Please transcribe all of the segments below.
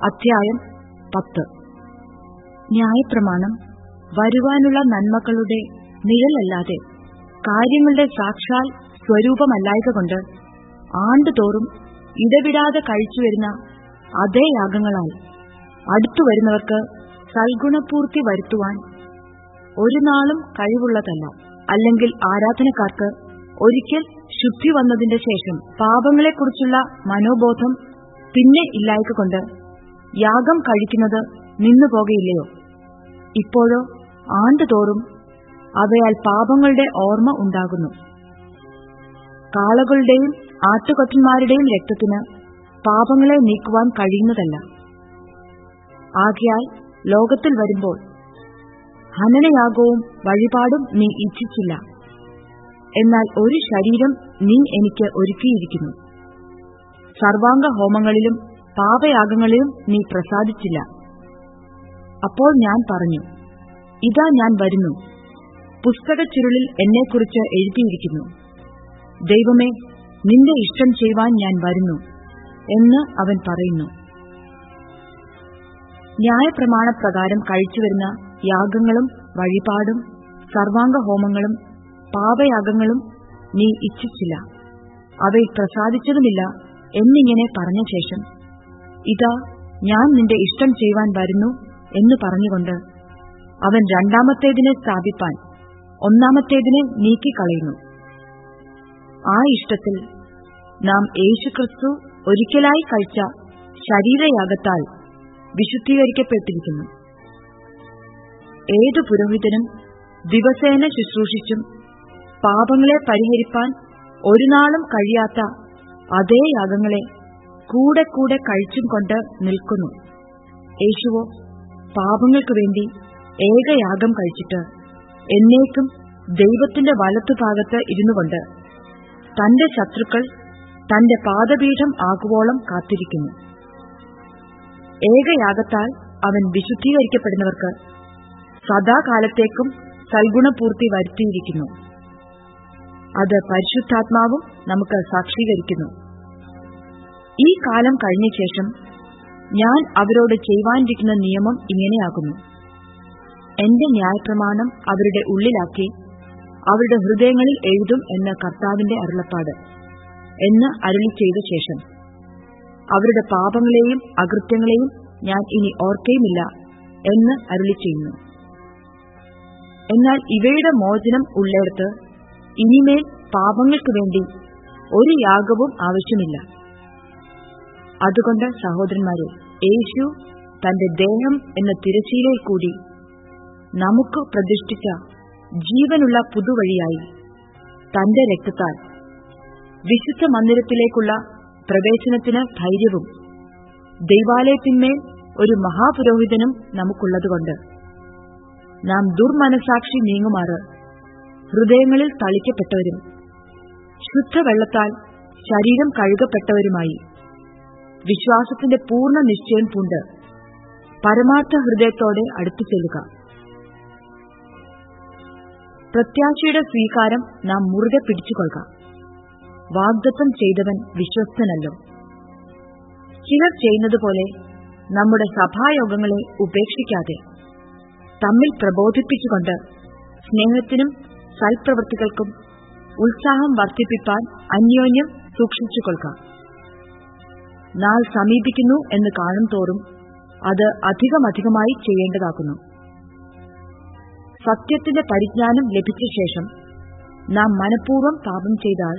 അധ്യായം പത്ത്. ന്യായപ്രമാണം. വരുവാനുള്ള നന്മകളുടെ നിഴലല്ലാതെ കാര്യങ്ങളുടെ സാക്ഷാൽ സ്വരൂപമല്ലായതുകൊണ്ട് ആണ്ടുതോറും ഇടവിടാതെ കഴിച്ചുവരുന്ന അതേ യാഗങ്ങളാൽ അടുത്തുവരുന്നവർക്ക് സൽഗുണപൂർത്തി വരുത്തുവാൻ ഒരു നാളും കഴിവുള്ളതല്ല. അല്ലെങ്കിൽ ആരാധനക്കാർക്ക് ഒരിക്കൽ ശുദ്ധി വന്നതിന്റെ ശേഷം പാപങ്ങളെക്കുറിച്ചുള്ള മനോബോധം പിന്നെ ഇല്ലായകൊണ്ട് യാഗം കഴിക്കുന്നത് നിന്നുപോകയില്ലയോ? ഇപ്പോഴോ ആണ്ടുതോറും അവയാൽ പാപങ്ങളുടെ ഓർമ്മ ഉണ്ടാകുന്നു. കാളകളുടെയും ആട്ടുകൊറ്റന്മാരുടെയും രക്തത്തിന് പാപങ്ങളെ നീക്കുവാൻ കഴിയുന്നതല്ല. ആകയാൽ ലോകത്തിൽ വരുമ്പോൾ ഹനനയാഗവും വഴിപാടും നീ ഇച്ഛിച്ചില്ല. എന്നാൽ ഒരു ശരീരം നീ എനിക്ക് ഒരുക്കിയിരിക്കുന്നു. സർവാംഗ ഹോമങ്ങളിലും പാപയാഗങ്ങളിലും നീ പ്രസാദിച്ചില്ല. അപ്പോൾ ഞാൻ പറഞ്ഞു ഇതാ ഞാൻ വരുന്നു. പുസ്തക ചുരുളിൽ എന്നെക്കുറിച്ച് എഴുതിയിരിക്കുന്നു. ദൈവമേ നിന്റെ ഇഷ്ടം ചെയ്യുവാൻ ഞാൻ വരുന്നു എന്ന് അവൻ പറയുന്നു. ന്യായപ്രമാണപ്രകാരം കഴിച്ചുവരുന്ന യാഗങ്ങളും വഴിപാടും സർവാംഗ ഹോമങ്ങളും പാപയാഗങ്ങളും നീ ഇച്ഛിച്ചില്ല. അവയിൽ പ്രസാദിച്ചതുമില്ല എന്നിങ്ങനെ പറഞ്ഞ ശേഷം ഇതാ ഞാൻ നിന്റെ ഇഷ്ടം ചെയ്യുവാൻ വരുന്നു എന്ന് പറഞ്ഞുകൊണ്ട് അവൻ രണ്ടാമത്തേതിനെ സ്ഥാപിപ്പാൻ ഒന്നാമത്തേതിനെ നീക്കിക്കളയുന്നു. ആ ഇഷ്ടത്തിൽ നാം യേശുക്രിസ്തു ഒരിക്കലായി കഴിച്ച ശരീരയാഗത്താൽ വിശുദ്ധീകരിക്കപ്പെട്ടിരിക്കുന്നു. ഏതു പുരോഹിതനും ദിവസേന ശുശ്രൂഷിച്ചും പാപങ്ങളെ പരിഹരിപ്പാൻ ഒരു നാളും കഴിയാത്ത അതേ യാഗങ്ങളെ കൂടെ കൂടെ കഴിച്ചും കൊണ്ട് നിൽക്കുന്നു. യേശുവോ പാപങ്ങൾക്കു വേണ്ടി ഏകയാഗം കഴിച്ചിട്ട് എന്നേക്കും ദൈവത്തിന്റെ വലത്തുഭാഗത്ത് ഇരുന്നുകൊണ്ട് തന്റെ ശത്രുക്കൾ തന്റെ പാദപീഠം ആകുവോളം കാത്തിരിക്കുന്നു. ഏകയാഗത്താൽ അവൻ വിശുദ്ധീകരിക്കപ്പെടുന്നവർക്ക് സദാകാലത്തേക്കും സൽഗുണപൂർത്തി വരുത്തിയിരിക്കുന്നു. അത് പരിശുദ്ധാത്മാവും നമുക്ക് സാക്ഷീകരിക്കുന്നു. ഈ കാലം കഴിഞ്ഞ ശേഷം ഞാൻ അവരോട് ചെയ്യുവാനിരിക്കുന്ന നിയമം ഇങ്ങനെയാകുന്നു. എന്റെ ന്യായപ്രമാണം അവരുടെ ഉള്ളിലാക്കി അവരുടെ ഹൃദയങ്ങളിൽ എഴുതും എന്ന കർത്താവിന്റെ അരുളപ്പാട് എന്ന് അരുളി ചെയ്ത ശേഷം അവരുടെ പാപങ്ങളെയും അകൃത്യങ്ങളെയും ഞാൻ ഇനി ഓർക്കയുമില്ല എന്ന് അരുളി ചെയ്യുന്നു. എന്നാൽ ഇവയുടെ മോചനം ഉള്ളിടത്ത് ഇനിമേൽ പാപങ്ങൾക്കു വേണ്ടി ഒരു യാഗവും ആവശ്യമില്ല. അതുകൊണ്ട് സഹോദരന്മാരെ യേശു തന്റെ ദേഹം എന്ന തിരശീലയിൽ കൂടി നമുക്ക് പ്രതിഷ്ഠിച്ച ജീവനുള്ള പുതുവഴിയായി തന്റെ രക്തത്താൽ വിശുദ്ധ മന്ദിരത്തിലേക്കുള്ള പ്രവേശനത്തിന് ധൈര്യവും ദൈവാലയത്തിന്മേൽ ഒരു മഹാപുരോഹിതനും നമുക്കുള്ളതുകൊണ്ട് നാം ദുർമനസാക്ഷി നീങ്ങുമാറ്. ഹൃദയങ്ങളിൽ തളിക്കപ്പെട്ടവരും ശുദ്ധവെള്ളത്താൽ ശരീരം കഴുകപ്പെട്ടവരുമായി വിശ്വാസത്തിന്റെ പൂർണ നിശ്ചയം പൂണ്ട്. പരമാർത്ഥ ഹൃദയത്തോടെ അടുത്തു ചെല്ലുക. പ്രത്യാശയുടെ സ്വീകാരം നാം മുറുകെ പിടിച്ചുകൊള്ളുക. വാഗ്ദത്തം ചെയ്തവൻ വിശ്വസ്തനല്ലോ. ചിലർ ചെയ്യുന്നതുപോലെ നമ്മുടെ സഭായോഗങ്ങളെ ഉപേക്ഷിക്കാതെ തമ്മിൽ പ്രബോധിപ്പിച്ചുകൊണ്ട് സ്നേഹത്തിനും സൽപ്രവൃത്തികൾക്കും ഉത്സാഹം വർദ്ധിപ്പിക്കാൻ അന്യോന്യം സൂക്ഷിച്ചുകൊള്ളുക. നാൾ സമീപിക്കുന്നു എന്ന് കാണും തോറും അത് അധികമധികമായി ചെയ്യേണ്ടതാക്കുന്നു. സത്യത്തിന്റെ പരിജ്ഞാനം ലഭിച്ച ശേഷം നാം മനഃപൂർവം പാപം ചെയ്താൽ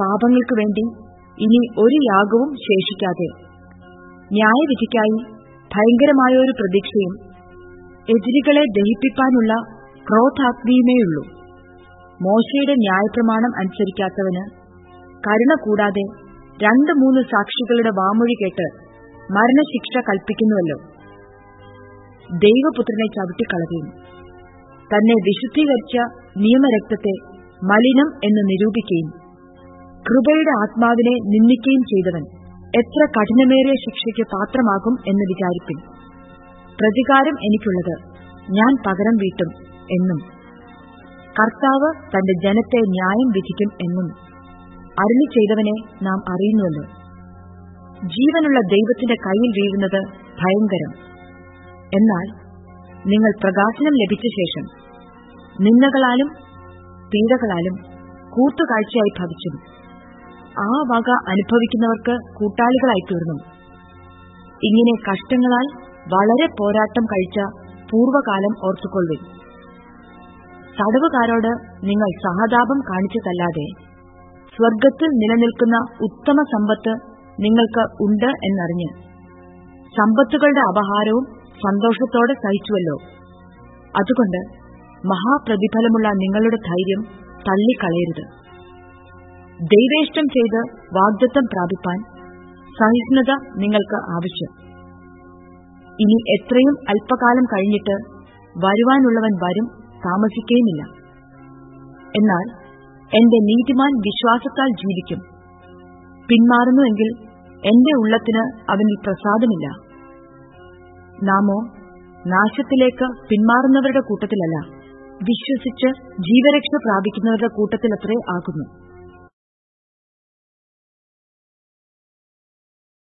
പാപങ്ങൾക്ക് വേണ്ടി ഇനി ഒരു യാഗവും ശേഷിക്കാതെ ന്യായവിധിക്കായി ഭയങ്കരമായൊരു പ്രതീക്ഷയും എതിരികളെ ദഹിപ്പിക്കാനുള്ള ക്രോധാഗ്നിയുമേയുള്ളൂ. മോശയുടെ ന്യായപ്രമാണം അനുസരിക്കാത്തവന് കരുണ കൂടാതെ രണ്ട് മൂന്ന് സാക്ഷികളുടെ വാമൊഴി കേട്ട് മരണശിക്ഷ കൽപ്പിക്കുന്നുവല്ലോ. ദൈവപുത്രനെ ചവിട്ടിക്കളയും തന്നെ വിശുദ്ധീകരിച്ച നിയമരക്തത്തെ മലിനം എന്ന് നിരൂപിക്കുകയും കൃപയുടെ ആത്മാവിനെ നിന്ദിക്കുകയും ചെയ്തവൻ എത്ര കഠിനമേറിയ ശിക്ഷയ്ക്ക് പാത്രമാകും എന്ന് വിചാരിപ്പിൻ. പ്രതികാരം എനിക്കുള്ളത് ഞാൻ പകരം വീട്ടും എന്നും. കർത്താവ് തന്റെ ജനത്തെ ന്യായം വിധിക്കും എന്നും അരുളി ചെയ്തവനെ നാം അറിയുന്നുവല്ലോ. ജീവനുള്ള ദൈവത്തിന്റെ കയ്യിൽ വീഴുന്നത് ഭയങ്കരം. എന്നാൽ നിങ്ങൾ പ്രകാശനം ലഭിച്ച ശേഷം നിന്നകളാലും പീഡകളാലും കൂട്ടുകാഴ്ചയായി ഭവിച്ചു. ആ വക അനുഭവിക്കുന്നവർക്ക് കൂട്ടാളികളായി തീർന്നു. ഇങ്ങനെ കഷ്ടങ്ങളാൽ വളരെ പോരാട്ടം കഴിച്ച പൂർവകാലം ഓർത്തുകൊള്ളുവിൻ. തടവുകാരോട് നിങ്ങൾ സഹതാപം കാണിച്ചതല്ലാതെ സ്വർഗത്തിൽ നിലനിൽക്കുന്ന ഉത്തമ സമ്പത്ത് നിങ്ങൾക്ക് ഉണ്ട് എന്നറിഞ്ഞ്. സമ്പത്തുകളുടെ അപഹാരവും സന്തോഷത്തോടെ സഹിച്ചുവല്ലോ. അതുകൊണ്ട് മഹാപ്രതിഫലമുള്ള നിങ്ങളുടെ ധൈര്യം തള്ളിക്കളയരുത്. ദൈവേഷ്ടം ചെയ്ത് വാഗ്ദത്തം പ്രാപിപ്പാൻ സഹിഷ്ണുത നിങ്ങൾക്ക് ആവശ്യം. ഇനി എത്രയും അല്പകാലം കഴിഞ്ഞിട്ട് വരുവാനുള്ളവൻ വരും താമസിക്കുകയുമില്ല എന്നാൽ എന്റെ നീതിമാൻ വിശ്വാസത്താൽ ജീവിക്കും. പിന്മാറുന്നുവെങ്കിൽ എന്റെ ഉള്ളത്തിന് അവനിൽ പ്രസാദമില്ല. നാമോ നാശത്തിലേക്ക് പിന്മാറുന്നവരുടെ കൂട്ടത്തിലല്ല വിശ്വസിച്ച് ജീവരക്ഷ പ്രാപിക്കുന്നവരുടെ കൂട്ടത്തിലത്രേ ആകുന്നു.